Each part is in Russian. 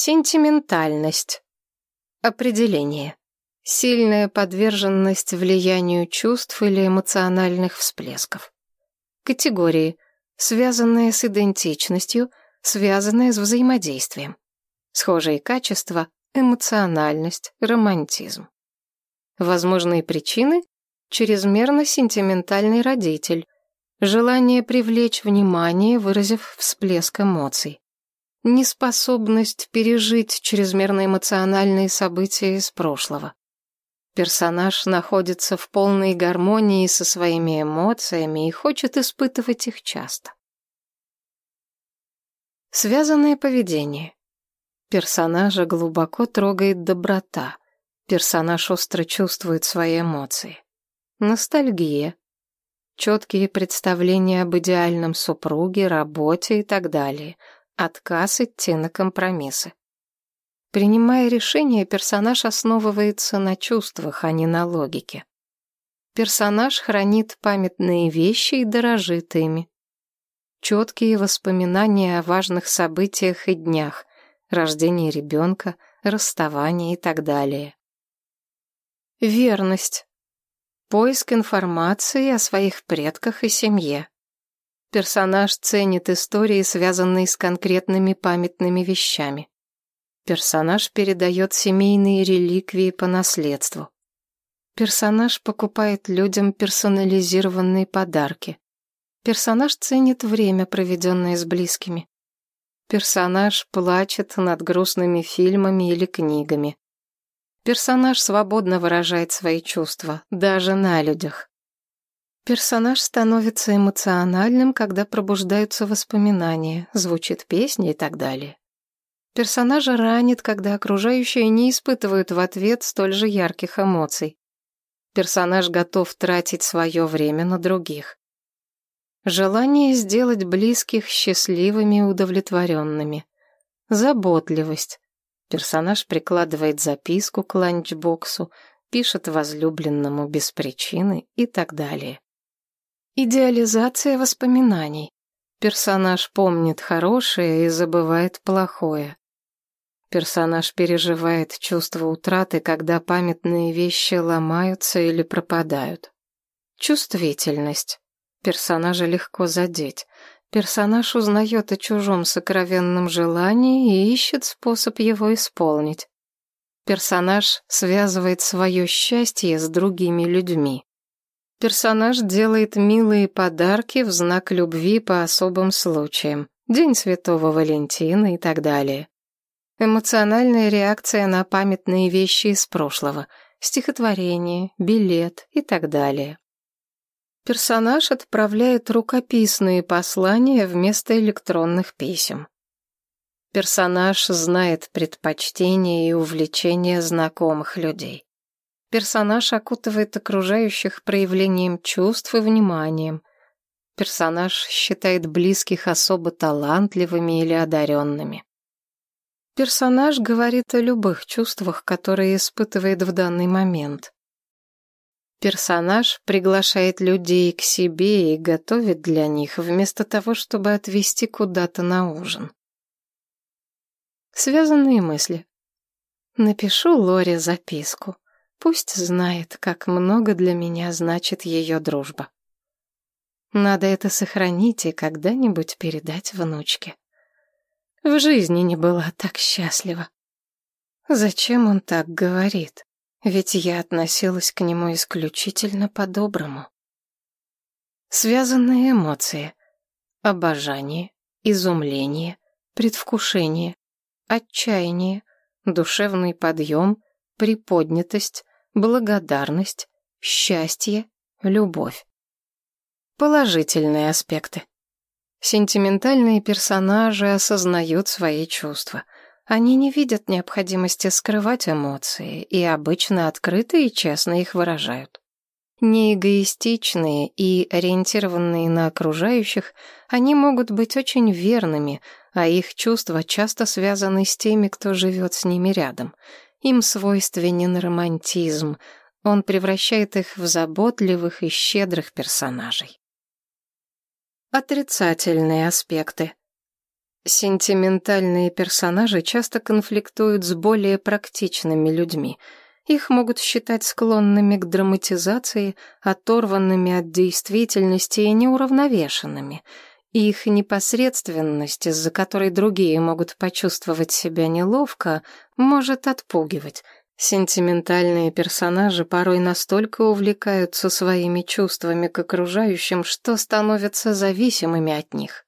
Сентиментальность. Определение. Сильная подверженность влиянию чувств или эмоциональных всплесков. Категории. Связанные с идентичностью, связанные с взаимодействием. Схожие качества – эмоциональность, романтизм. Возможные причины – чрезмерно сентиментальный родитель, желание привлечь внимание, выразив всплеск эмоций неспособность пережить чрезмерно эмоциональные события из прошлого. Персонаж находится в полной гармонии со своими эмоциями и хочет испытывать их часто. Связанное поведение. Персонажа глубоко трогает доброта. Персонаж остро чувствует свои эмоции. Ностальгия. Четкие представления об идеальном супруге, работе и так далее – Отказ идти на компромиссы. Принимая решение, персонаж основывается на чувствах, а не на логике. Персонаж хранит памятные вещи и дорожит ими. Четкие воспоминания о важных событиях и днях, рождении ребенка, расставании и так далее. Верность. Поиск информации о своих предках и семье. Персонаж ценит истории, связанные с конкретными памятными вещами. Персонаж передает семейные реликвии по наследству. Персонаж покупает людям персонализированные подарки. Персонаж ценит время, проведенное с близкими. Персонаж плачет над грустными фильмами или книгами. Персонаж свободно выражает свои чувства, даже на людях. Персонаж становится эмоциональным, когда пробуждаются воспоминания, звучит песня и так далее. Персонажа ранит, когда окружающие не испытывают в ответ столь же ярких эмоций. Персонаж готов тратить свое время на других. Желание сделать близких счастливыми и удовлетворенными. Заботливость. Персонаж прикладывает записку к ланчбоксу, пишет возлюбленному без причины и так далее. Идеализация воспоминаний. Персонаж помнит хорошее и забывает плохое. Персонаж переживает чувство утраты, когда памятные вещи ломаются или пропадают. Чувствительность. Персонажа легко задеть. Персонаж узнает о чужом сокровенном желании и ищет способ его исполнить. Персонаж связывает свое счастье с другими людьми. Персонаж делает милые подарки в знак любви по особым случаям. День Святого Валентина и так далее. Эмоциональная реакция на памятные вещи из прошлого. Стихотворение, билет и так далее. Персонаж отправляет рукописные послания вместо электронных писем. Персонаж знает предпочтения и увлечения знакомых людей. Персонаж окутывает окружающих проявлением чувств и вниманием. Персонаж считает близких особо талантливыми или одаренными. Персонаж говорит о любых чувствах, которые испытывает в данный момент. Персонаж приглашает людей к себе и готовит для них, вместо того, чтобы отвезти куда-то на ужин. Связанные мысли. Напишу Лоре записку. Пусть знает, как много для меня значит ее дружба. Надо это сохранить и когда-нибудь передать внучке. В жизни не была так счастлива. Зачем он так говорит? Ведь я относилась к нему исключительно по-доброму. Связанные эмоции. Обожание, изумление, предвкушение, отчаяние, душевный подъем, приподнятость, благодарность, счастье, любовь. Положительные аспекты. Сентиментальные персонажи осознают свои чувства. Они не видят необходимости скрывать эмоции и обычно открыто и честно их выражают. Неэгоистичные и ориентированные на окружающих, они могут быть очень верными, а их чувства часто связаны с теми, кто живет с ними рядом — им свойственен романтизм. Он превращает их в заботливых и щедрых персонажей. Отрицательные аспекты. Сентиментальные персонажи часто конфликтуют с более практичными людьми. Их могут считать склонными к драматизации, оторванными от действительности и неуравновешенными. Их непосредственность, из-за которой другие могут почувствовать себя неловко, может отпугивать. Сентиментальные персонажи порой настолько увлекаются своими чувствами к окружающим, что становятся зависимыми от них.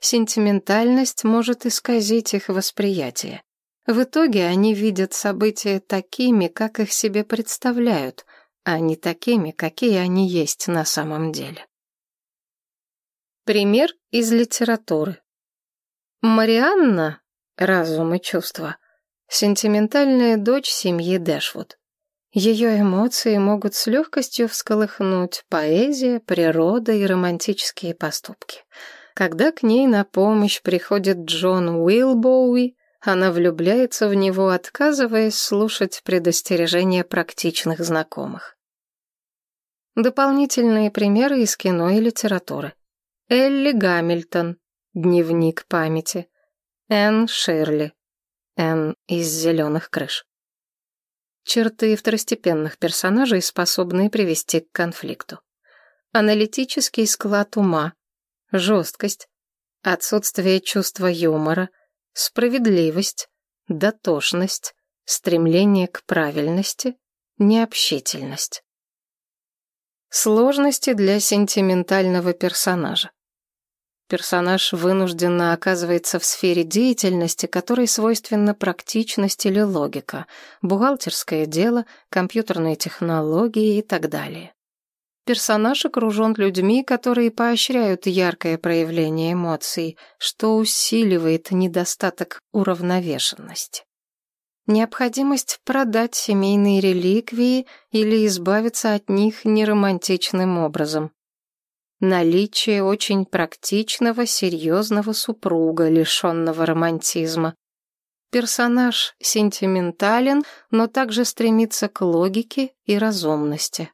Сентиментальность может исказить их восприятие. В итоге они видят события такими, как их себе представляют, а не такими, какие они есть на самом деле. Пример из литературы. Марианна, разум и чувства, сентиментальная дочь семьи Дэшвуд. Ее эмоции могут с легкостью всколыхнуть поэзия, природа и романтические поступки — когда к ней на помощь приходит Джон Уилбоуи, она влюбляется в него, отказываясь слушать предостережения практичных знакомых. Дополнительные примеры из кино и литературы. Элли Гамильтон. Дневник памяти. Энн Ширли. Энн из «Зеленых крыш». Черты второстепенных персонажей, способные привести к конфликту. Аналитический склад ума, жесткость, отсутствие чувства юмора, справедливость, дотошность, стремление к правильности, необщительность. Сложности для сентиментального персонажа. Персонаж вынужденно оказывается в сфере деятельности, которой свойственна практичность или логика, бухгалтерское дело, компьютерные технологии и так далее. Персонаж окружен людьми, которые поощряют яркое проявление эмоций, что усиливает недостаток уравновешенности. Необходимость продать семейные реликвии или избавиться от них неромантичным образом. Наличие очень практичного, серьезного супруга, лишенного романтизма. Персонаж сентиментален, но также стремится к логике и разумности.